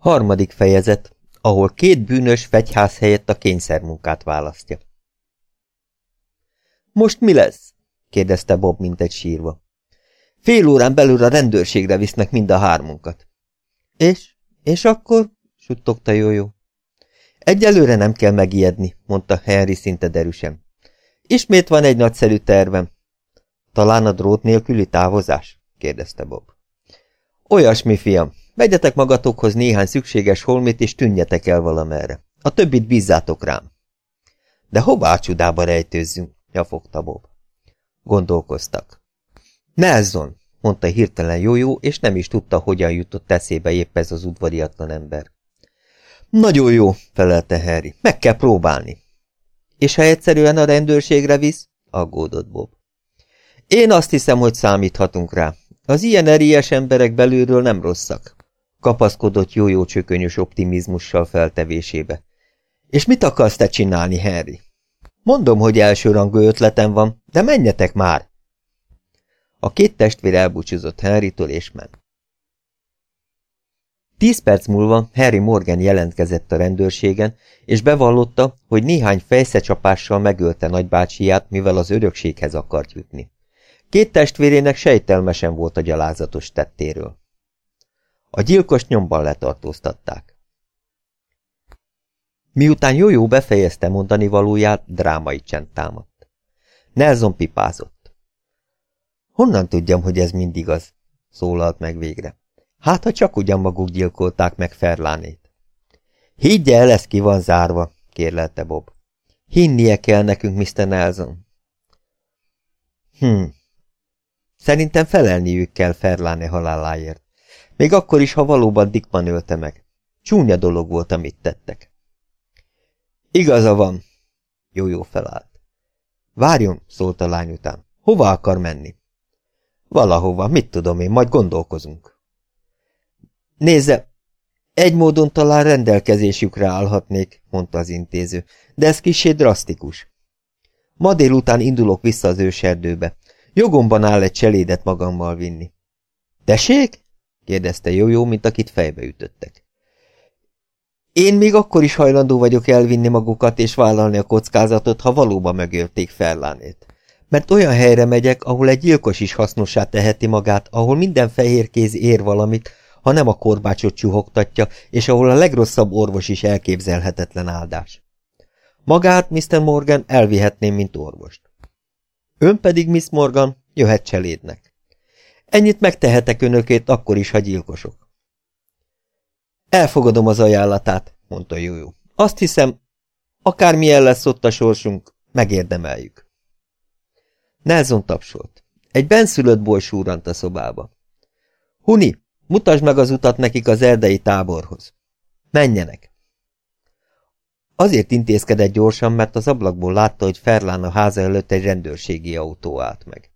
Harmadik fejezet, ahol két bűnös fegyház helyett a kényszermunkát választja. Most mi lesz? kérdezte Bob, mint sírva. Fél órán belül a rendőrségre visznek mind a hármunkat. És? És akkor? suttogta Jójó. Egyelőre nem kell megijedni, mondta Henry szinte derűsen. Ismét van egy nagyszerű tervem. Talán a drót nélküli távozás? kérdezte Bob. Olyasmi, fiam, vegyetek magatokhoz néhány szükséges holmit, és tűnjetek el valamerre. A többit bízzátok rám. De hová csudába rejtőzzünk? nyafogta Bob. Gondolkoztak. Nelson, mondta hirtelen Jójó, és nem is tudta, hogyan jutott eszébe épp ez az udvariatlan ember. Nagyon jó, felelte Harry. Meg kell próbálni. És ha egyszerűen a rendőrségre visz? aggódott Bob. Én azt hiszem, hogy számíthatunk rá. Az ilyen erélyes emberek belülről nem rosszak. Kapaszkodott jó-jó csökönyös optimizmussal feltevésébe. És mit akarsz te csinálni, Harry? Mondom, hogy elsőrangú ötletem van, de menjetek már! A két testvér elbúcsúzott Henrytől és ment. Tíz perc múlva Harry Morgan jelentkezett a rendőrségen, és bevallotta, hogy néhány fejszecsapással megölte nagybácsiját, mivel az örökséghez akart jutni. Két testvérének sejtelmesen volt a gyalázatos tettéről. A gyilkos nyomban letartóztatták. Miután Jó-Jó befejezte mondani valóját, drámai csend támadt. Nelson pipázott. Honnan tudjam, hogy ez mindig az? szólalt meg végre. Hát, ha csak ugyan maguk gyilkolták meg Ferlánét. Higgye el, ez ki van zárva, kérlelte Bob. Hinnie kell nekünk, Mr. Nelson. Hm. Szerintem felelniük kell Ferláne haláláért. Még akkor is, ha valóban Dickman ölte meg. Csúnya dolog volt, amit tettek. Igaza van. Jó-jó felállt. Várjon, szólt a lány után. Hova akar menni? Valahova, mit tudom én, majd gondolkozunk. Nézze, egy módon talán rendelkezésükre állhatnék, mondta az intéző, de ez kisé drasztikus. Ma délután indulok vissza az őserdőbe. Jogomban áll egy cselédet magammal vinni. Tessék? kérdezte jó-jó, mint akit fejbe ütöttek. Én még akkor is hajlandó vagyok elvinni magukat és vállalni a kockázatot, ha valóban megölték Ferlánét. Mert olyan helyre megyek, ahol egy gyilkos is hasznossá teheti magát, ahol minden fehér kéz ér valamit, ha nem a korbácsot csuhogtatja, és ahol a legrosszabb orvos is elképzelhetetlen áldás. Magát, Mr. Morgan, elvihetném, mint orvost. Ön pedig, Miss Morgan, jöhet cselédnek. Ennyit megtehetek önökét, akkor is, ha gyilkosok. Elfogadom az ajánlatát, mondta Jójó. Azt hiszem, akármilyen lesz ott a sorsunk, megérdemeljük. Nelson tapsolt. Egy benszülött boly súrant a szobába. Huni, mutasd meg az utat nekik az erdei táborhoz. Menjenek. Azért intézkedett gyorsan, mert az ablakból látta, hogy Ferlán a háza előtt egy rendőrségi autó állt meg.